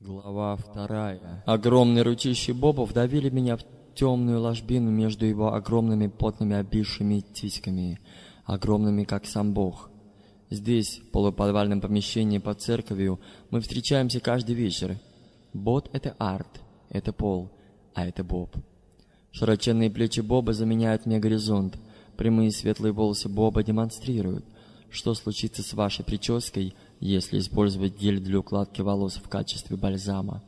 Глава вторая. Огромные ручищи Боба вдавили меня в темную ложбину между его огромными потными обившими тиськами, огромными, как сам Бог. Здесь, в полуподвальном помещении под церковью, мы встречаемся каждый вечер. Бот — это арт, это пол, а это Боб. Широченные плечи Боба заменяют мне горизонт. Прямые светлые волосы Боба демонстрируют, что случится с вашей прической — если использовать гель для укладки волос в качестве бальзама.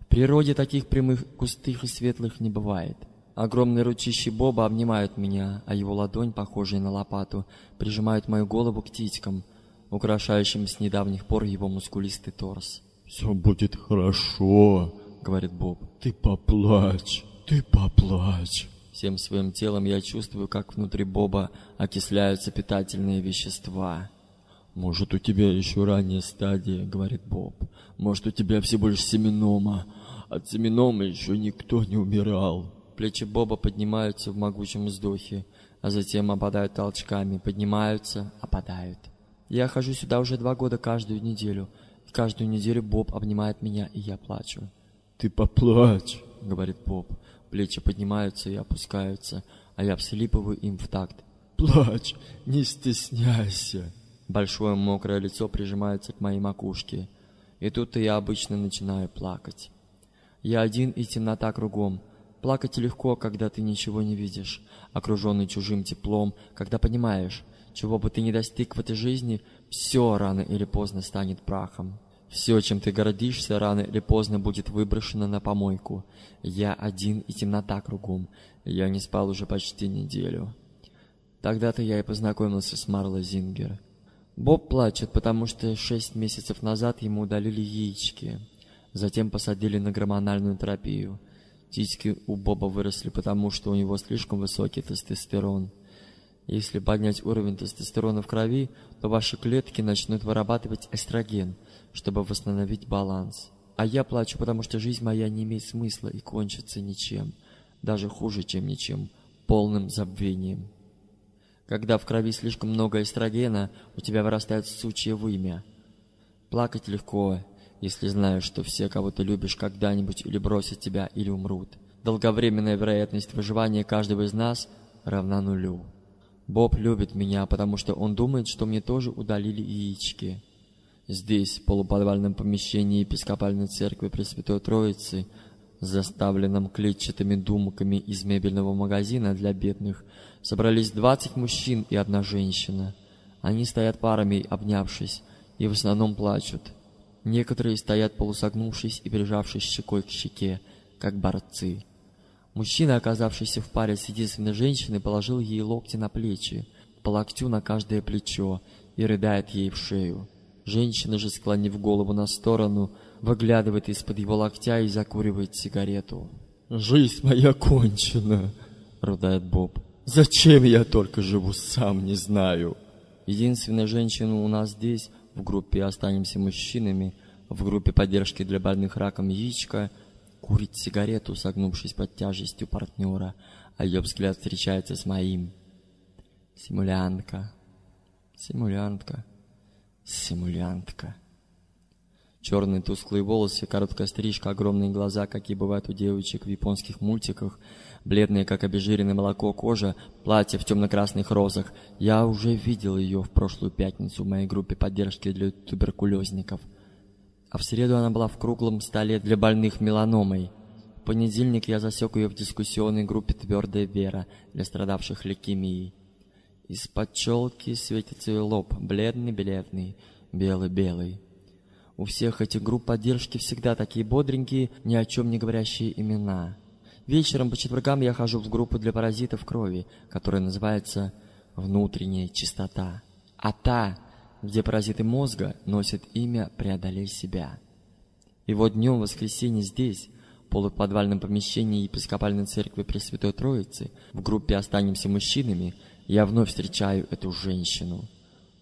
В природе таких прямых, густых и светлых не бывает. Огромные ручищи Боба обнимают меня, а его ладонь, похожая на лопату, прижимает мою голову к титькам, украшающим с недавних пор его мускулистый торс. «Все будет хорошо», — говорит Боб. «Ты поплачь, ты поплачь». Всем своим телом я чувствую, как внутри Боба окисляются питательные вещества. «Может, у тебя еще ранняя стадия», — говорит Боб. «Может, у тебя всего лишь семенома. От семенома еще никто не умирал». Плечи Боба поднимаются в могучем вздохе, а затем опадают толчками, поднимаются, опадают. Я хожу сюда уже два года каждую неделю. И каждую неделю Боб обнимает меня, и я плачу. «Ты поплачь», — говорит Боб. Плечи поднимаются и опускаются, а я вслипываю им в такт. «Плачь, не стесняйся». Большое мокрое лицо прижимается к моей макушке. И тут-то я обычно начинаю плакать. Я один и темнота кругом. Плакать легко, когда ты ничего не видишь, окруженный чужим теплом, когда понимаешь, чего бы ты ни достиг в этой жизни, все рано или поздно станет прахом. Все, чем ты гордишься, рано или поздно будет выброшено на помойку. Я один и темнота кругом. Я не спал уже почти неделю. Тогда-то я и познакомился с Марло Зингер. Боб плачет, потому что шесть месяцев назад ему удалили яички. Затем посадили на гормональную терапию. Титьки у Боба выросли, потому что у него слишком высокий тестостерон. Если поднять уровень тестостерона в крови, то ваши клетки начнут вырабатывать эстроген, чтобы восстановить баланс. А я плачу, потому что жизнь моя не имеет смысла и кончится ничем, даже хуже, чем ничем, полным забвением. Когда в крови слишком много эстрогена, у тебя вырастает сучье вымя. Плакать легко, если знаешь, что все, кого ты любишь, когда-нибудь или бросят тебя, или умрут. Долговременная вероятность выживания каждого из нас равна нулю. Боб любит меня, потому что он думает, что мне тоже удалили яички. Здесь, в полуподвальном помещении епископальной церкви Пресвятой Троицы, заставленном клетчатыми думками из мебельного магазина для бедных, собрались двадцать мужчин и одна женщина. Они стоят парами, обнявшись, и в основном плачут. Некоторые стоят полусогнувшись и прижавшись щекой к щеке, как борцы. Мужчина, оказавшийся в паре с единственной женщиной, положил ей локти на плечи, по локтю на каждое плечо, и рыдает ей в шею. Женщина же, склонив голову на сторону, выглядывает из-под его локтя и закуривает сигарету. «Жизнь моя кончена», — рыдает Боб. Зачем я только живу, сам не знаю. Единственная женщина у нас здесь, в группе «Останемся мужчинами», в группе поддержки для больных раком яичко, курит сигарету, согнувшись под тяжестью партнера, а ее взгляд встречается с моим. Симулянтка, симулянтка, симулянтка. Черные тусклые волосы, короткая стрижка, огромные глаза, какие бывают у девочек в японских мультиках, бледное, как обезжиренное молоко, кожа, платье в темно-красных розах. Я уже видел ее в прошлую пятницу в моей группе поддержки для туберкулезников. А в среду она была в круглом столе для больных меланомой. В понедельник я засек ее в дискуссионной группе «Твердая вера» для страдавших лейкемией. Из-под челки светится ее лоб, бледный-бледный, белый-белый. У всех этих групп поддержки всегда такие бодренькие, ни о чем не говорящие имена. Вечером по четвергам я хожу в группу для паразитов крови, которая называется «Внутренняя чистота». А та, где паразиты мозга носят имя «Преодолей себя». И вот днем воскресенье здесь, в полуподвальном помещении епископальной церкви Пресвятой Троицы, в группе «Останемся мужчинами», я вновь встречаю эту женщину.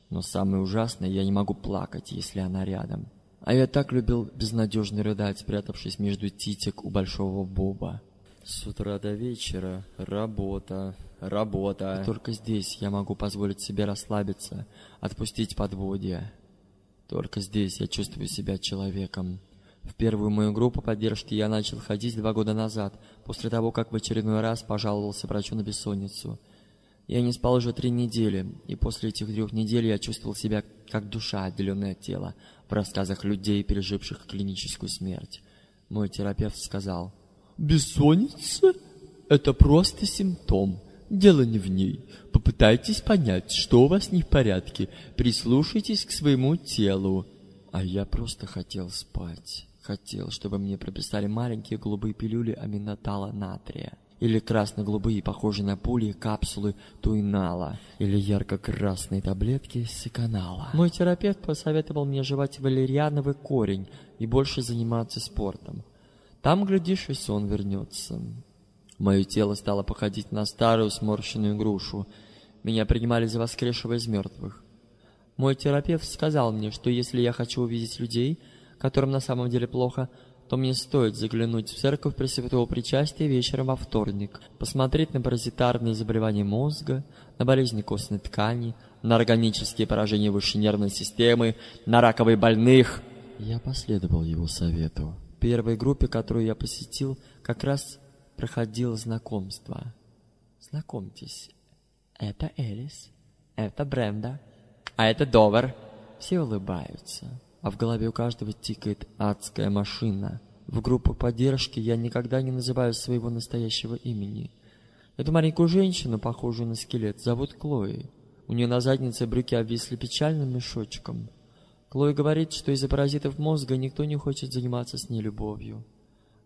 Но самое ужасное, я не могу плакать, если она рядом. А я так любил безнадежно рыдать, спрятавшись между титик у большого боба. С утра до вечера работа, работа. И только здесь я могу позволить себе расслабиться, отпустить подводья. Только здесь я чувствую себя человеком. В первую мою группу поддержки я начал ходить два года назад, после того, как в очередной раз пожаловался врачу на бессонницу. Я не спал уже три недели, и после этих трех недель я чувствовал себя как душа, отделенная от тела, в рассказах людей, переживших клиническую смерть. Мой терапевт сказал, «Бессонница – это просто симптом. Дело не в ней. Попытайтесь понять, что у вас не в порядке. Прислушайтесь к своему телу». А я просто хотел спать. Хотел, чтобы мне прописали маленькие голубые пилюли аминотала натрия. Или красно-голубые, похожие на пули, капсулы туинала. Или ярко-красные таблетки сиканала. Мой терапевт посоветовал мне жевать валерьяновый корень и больше заниматься спортом. Там, глядишь, и сон вернется. Мое тело стало походить на старую сморщенную грушу. Меня принимали за воскресшего из мертвых. Мой терапевт сказал мне, что если я хочу увидеть людей, которым на самом деле плохо, то мне стоит заглянуть в церковь Пресвятого Причастия вечером во вторник, посмотреть на паразитарные заболевания мозга, на болезни костной ткани, на органические поражения высшей нервной системы, на раковые больных. Я последовал его совету. Первой группе, которую я посетил, как раз проходило знакомство. Знакомьтесь, это Элис, это Бренда, а это Довер. Все улыбаются а в голове у каждого тикает адская машина. В группу поддержки я никогда не называю своего настоящего имени. Эту маленькую женщину, похожую на скелет, зовут Клои. У нее на заднице брюки обвисли печальным мешочком. Клои говорит, что из-за паразитов мозга никто не хочет заниматься с ней любовью.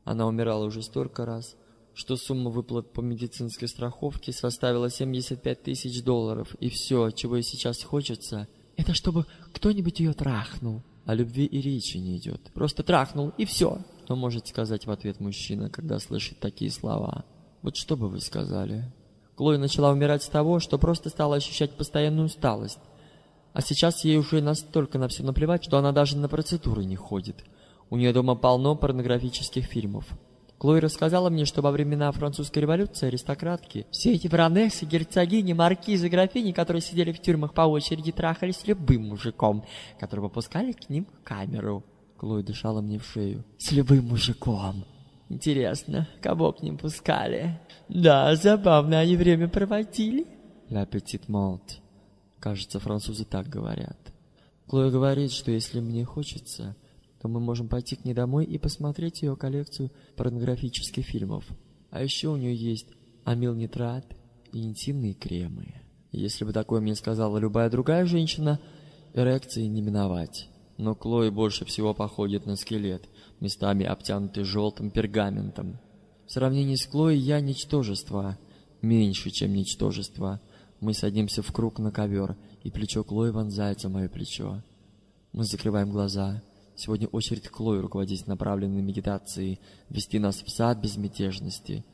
Она умирала уже столько раз, что сумма выплат по медицинской страховке составила 75 тысяч долларов, и все, чего ей сейчас хочется, это чтобы кто-нибудь ее трахнул. О любви и речи не идет. Просто трахнул, и все. Что может сказать в ответ мужчина, когда слышит такие слова? Вот что бы вы сказали? Клоя начала умирать с того, что просто стала ощущать постоянную усталость. А сейчас ей уже настолько на все наплевать, что она даже на процедуры не ходит. У нее дома полно порнографических фильмов. Клой рассказала мне, что во времена французской революции аристократки, все эти баронессы, герцогини, маркизы, графини, которые сидели в тюрьмах по очереди, трахались с любым мужиком, которого пускали к ним в камеру. Клой дышала мне в шею. С любым мужиком. Интересно, кого к ним пускали? Да, забавно они время проводили. Ля петит молт. Кажется, французы так говорят. Клоя говорит, что если мне хочется, то мы можем пойти к ней домой и посмотреть ее коллекцию порнографических фильмов. А еще у нее есть амилнитрат и интимные кремы. Если бы такое мне сказала любая другая женщина, эрекции не миновать. Но Клои больше всего походит на скелет, местами обтянутый желтым пергаментом. В сравнении с Клоей я ничтожество, меньше, чем ничтожество. Мы садимся в круг на ковер, и плечо Клои вонзается в мое плечо. Мы закрываем глаза — Сегодня очередь Клои руководить направленной медитацией, вести нас в сад безмятежности.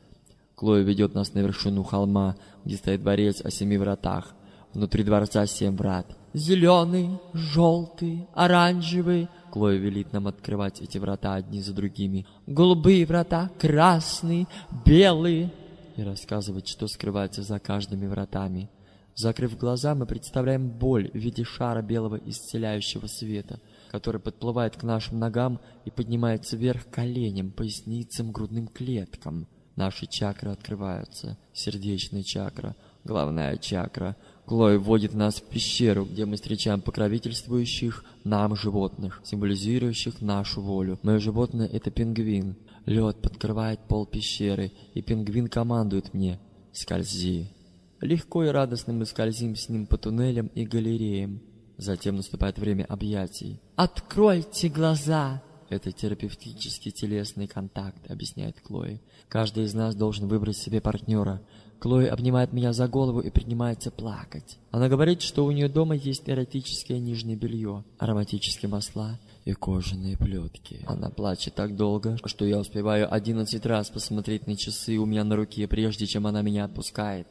Клоя ведет нас на вершину холма, где стоит дворец о семи вратах. Внутри дворца семь врат. Зеленый, желтый, оранжевый. Клоя велит нам открывать эти врата одни за другими. Голубые врата, красные, белые. И рассказывать, что скрывается за каждыми вратами. Закрыв глаза, мы представляем боль в виде шара белого исцеляющего света — который подплывает к нашим ногам и поднимается вверх коленям, поясницам, грудным клеткам. Наши чакры открываются. Сердечная чакра, главная чакра. Клой вводит нас в пещеру, где мы встречаем покровительствующих нам животных, символизирующих нашу волю. Мое животное — это пингвин. Лед подкрывает пол пещеры, и пингвин командует мне «Скользи». Легко и радостно мы скользим с ним по туннелям и галереям. Затем наступает время объятий. «Откройте глаза!» Это терапевтический телесный контакт, объясняет Клои. Каждый из нас должен выбрать себе партнера. Клои обнимает меня за голову и принимается плакать. Она говорит, что у нее дома есть эротическое нижнее белье, ароматические масла и кожаные плетки. Она плачет так долго, что я успеваю одиннадцать раз посмотреть на часы у меня на руке, прежде чем она меня отпускает.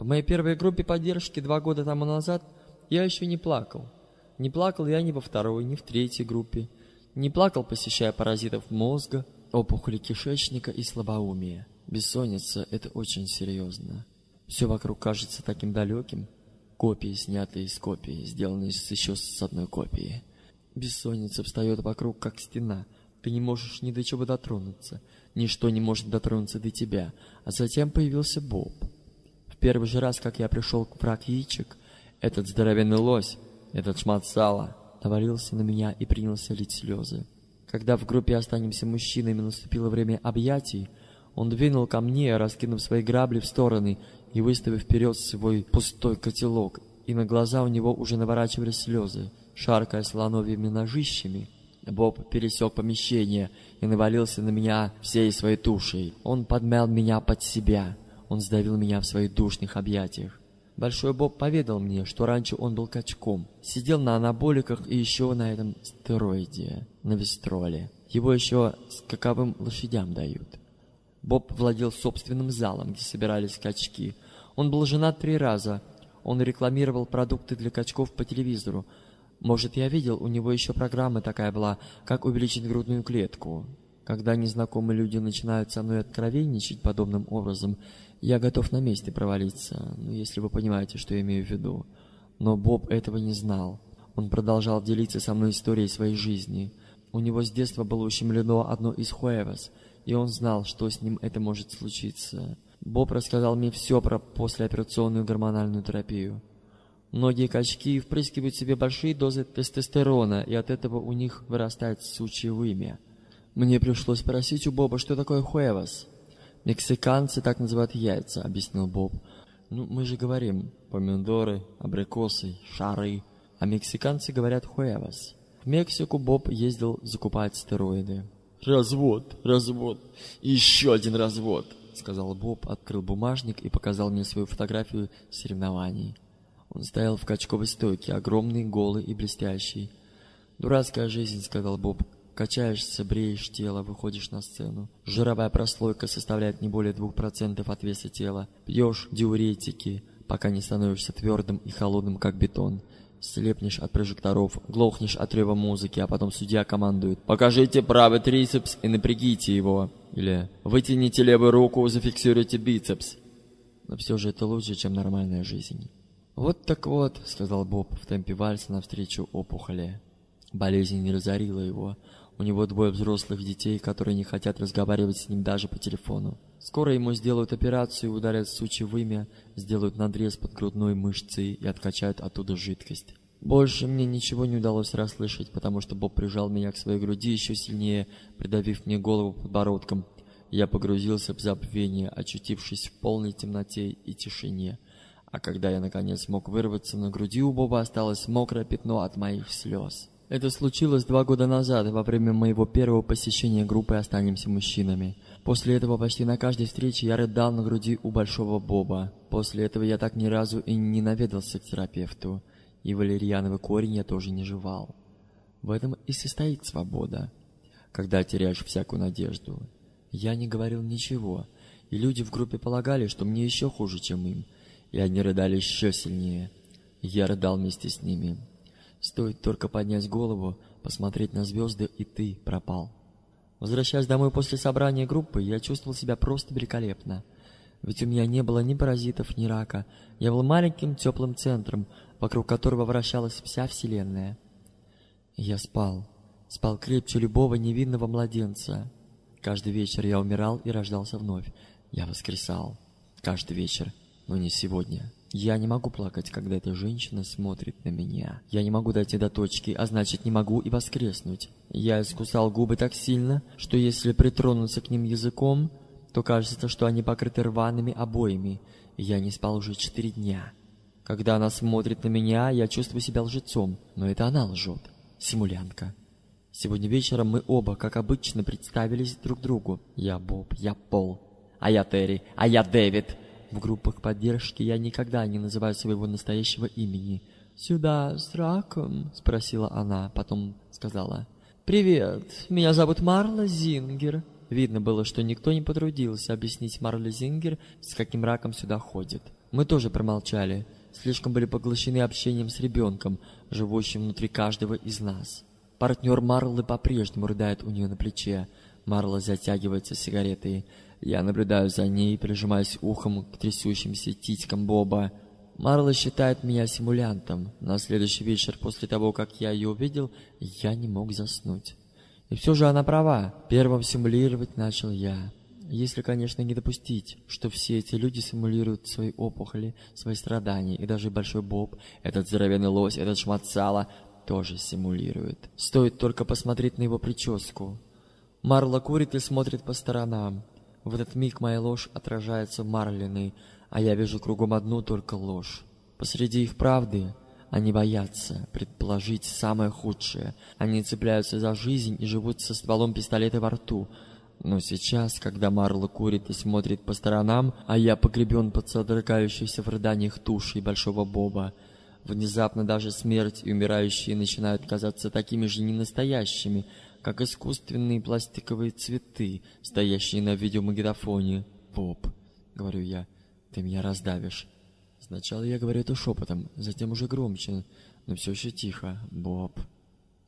В моей первой группе поддержки два года тому назад я еще не плакал. Не плакал я ни во второй, ни в третьей группе. Не плакал, посещая паразитов мозга, опухоли кишечника и слабоумия. Бессонница — это очень серьезно. Все вокруг кажется таким далеким. Копии, снятые из копии, сделанные еще с одной копии. Бессонница встает вокруг, как стена, Ты не можешь ни до чего дотронуться. Ничто не может дотронуться до тебя. А затем появился Боб. Первый же раз, как я пришел к враг яичек, этот здоровенный лось, этот шмат сала, навалился на меня и принялся лить слезы. Когда в группе «Останемся мужчинами» наступило время объятий, он двинул ко мне, раскинув свои грабли в стороны и выставив вперед свой пустой котелок, и на глаза у него уже наворачивались слезы. Шаркая слоновьими ножищами, Боб пересек помещение и навалился на меня всей своей тушей. Он подмял меня под себя. Он сдавил меня в своих душных объятиях. Большой Боб поведал мне, что раньше он был качком. Сидел на анаболиках и еще на этом стероиде, на вестроле. Его еще скаковым лошадям дают. Боб владел собственным залом, где собирались качки. Он был женат три раза. Он рекламировал продукты для качков по телевизору. Может, я видел, у него еще программа такая была, как увеличить грудную клетку. Когда незнакомые люди начинают со мной откровенничать подобным образом, я готов на месте провалиться, ну, если вы понимаете, что я имею в виду. Но Боб этого не знал. Он продолжал делиться со мной историей своей жизни. У него с детства было ущемлено одно из хуэвас, и он знал, что с ним это может случиться. Боб рассказал мне все про послеоперационную гормональную терапию. Многие качки впрыскивают себе большие дозы тестостерона, и от этого у них вырастает сучье вымя. Мне пришлось спросить у Боба, что такое хуэвас. Мексиканцы так называют яйца, объяснил Боб. Ну, мы же говорим помидоры, абрикосы, шары, а мексиканцы говорят хуэвас. В Мексику Боб ездил закупать стероиды. Развод, развод, еще один развод, сказал Боб, открыл бумажник и показал мне свою фотографию соревнований. Он стоял в качковой стойке, огромный, голый и блестящий. «Дурацкая жизнь», — сказал Боб. «Качаешься, бреешь тело, выходишь на сцену. Жировая прослойка составляет не более двух процентов от веса тела. Пьешь диуретики, пока не становишься твердым и холодным, как бетон. Слепнешь от прожекторов, глохнешь от рева музыки, а потом судья командует «Покажите правый трицепс и напрягите его». Или «Вытяните левую руку, зафиксируйте бицепс». Но все же это лучше, чем нормальная жизнь. «Вот так вот», — сказал Боб в темпе вальса навстречу опухоли. Болезнь не разорила его. У него двое взрослых детей, которые не хотят разговаривать с ним даже по телефону. Скоро ему сделают операцию, ударят сучье вымя, сделают надрез под грудной мышцей и откачают оттуда жидкость. Больше мне ничего не удалось расслышать, потому что Боб прижал меня к своей груди еще сильнее, придавив мне голову подбородком. Я погрузился в забвение, очутившись в полной темноте и тишине. А когда я наконец смог вырваться, на груди у Боба осталось мокрое пятно от моих слез. Это случилось два года назад, во время моего первого посещения группы «Останемся мужчинами». После этого почти на каждой встрече я рыдал на груди у Большого Боба. После этого я так ни разу и не наведался к терапевту. И валерьяновый корень я тоже не жевал. В этом и состоит свобода, когда теряешь всякую надежду. Я не говорил ничего, и люди в группе полагали, что мне еще хуже, чем им – и они рыдали еще сильнее. Я рыдал вместе с ними. Стоит только поднять голову, посмотреть на звезды, и ты пропал. Возвращаясь домой после собрания группы, я чувствовал себя просто великолепно. Ведь у меня не было ни паразитов, ни рака. Я был маленьким теплым центром, вокруг которого вращалась вся вселенная. я спал. Спал крепче любого невинного младенца. Каждый вечер я умирал и рождался вновь. Я воскресал. Каждый вечер но не сегодня. Я не могу плакать, когда эта женщина смотрит на меня. Я не могу дойти до точки, а значит не могу и воскреснуть. Я искусал губы так сильно, что если притронуться к ним языком, то кажется, что они покрыты рваными обоями. Я не спал уже четыре дня. Когда она смотрит на меня, я чувствую себя лжецом, но это она лжет. Симулянтка. Сегодня вечером мы оба, как обычно, представились друг другу. Я Боб, я Пол, а я Терри, а я Дэвид. В группах поддержки я никогда не называю своего настоящего имени. «Сюда с раком?» — спросила она, потом сказала. «Привет, меня зовут Марла Зингер». Видно было, что никто не потрудился объяснить Марле Зингер, с каким раком сюда ходит. Мы тоже промолчали, слишком были поглощены общением с ребенком, живущим внутри каждого из нас. Партнер Марлы по-прежнему рыдает у нее на плече. Марла затягивается сигаретой. Я наблюдаю за ней, прижимаясь ухом к трясущимся титькам Боба. Марла считает меня симулянтом. На следующий вечер после того, как я ее увидел, я не мог заснуть. И все же она права. Первым симулировать начал я. Если, конечно, не допустить, что все эти люди симулируют свои опухоли, свои страдания, и даже Большой Боб, этот здоровенный лось, этот шмат сала, тоже симулирует. Стоит только посмотреть на его прическу. Марла курит и смотрит по сторонам. В этот миг моя ложь отражается Марлиной, а я вижу кругом одну только ложь. Посреди их правды они боятся предположить самое худшее. Они цепляются за жизнь и живут со стволом пистолета во рту — но сейчас, когда Марла курит и смотрит по сторонам, а я погребен под содрогающейся в рыданиях тушей Большого Боба, внезапно даже смерть и умирающие начинают казаться такими же ненастоящими, как искусственные пластиковые цветы, стоящие на видеомагнитофоне. «Боб», — говорю я, — «ты меня раздавишь». Сначала я говорю это шепотом, затем уже громче, но все еще тихо. «Боб».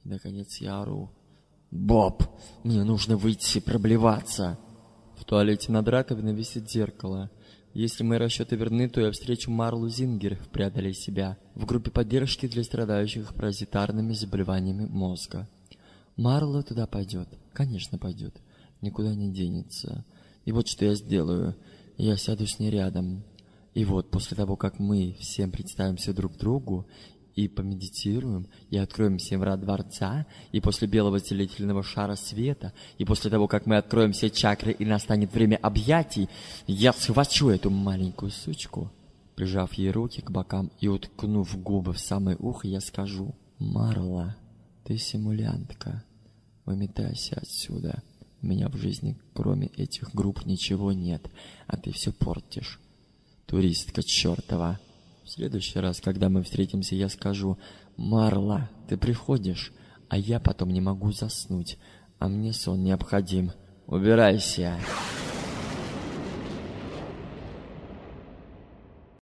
Наконец я ору. «Боб, мне нужно выйти проблеваться!» В туалете над раковиной висит зеркало. Если мои расчеты верны, то я встречу Марлу Зингер в «Преодолей себя» в группе поддержки для страдающих паразитарными заболеваниями мозга. Марла туда пойдет. Конечно, пойдет. Никуда не денется. И вот что я сделаю. Я сяду с ней рядом. И вот после того, как мы всем представимся друг другу, и помедитируем, и откроем все врат дворца, и после белого целительного шара света, и после того, как мы откроем все чакры и настанет время объятий, я схвачу эту маленькую сучку. Прижав ей руки к бокам и уткнув губы в самое ухо, я скажу, «Марла, ты симулянтка, выметайся отсюда. У меня в жизни, кроме этих групп, ничего нет, а ты все портишь. Туристка чертова!» В следующий раз, когда мы встретимся, я скажу, «Марла, ты приходишь, а я потом не могу заснуть, а мне сон необходим. Убирайся!»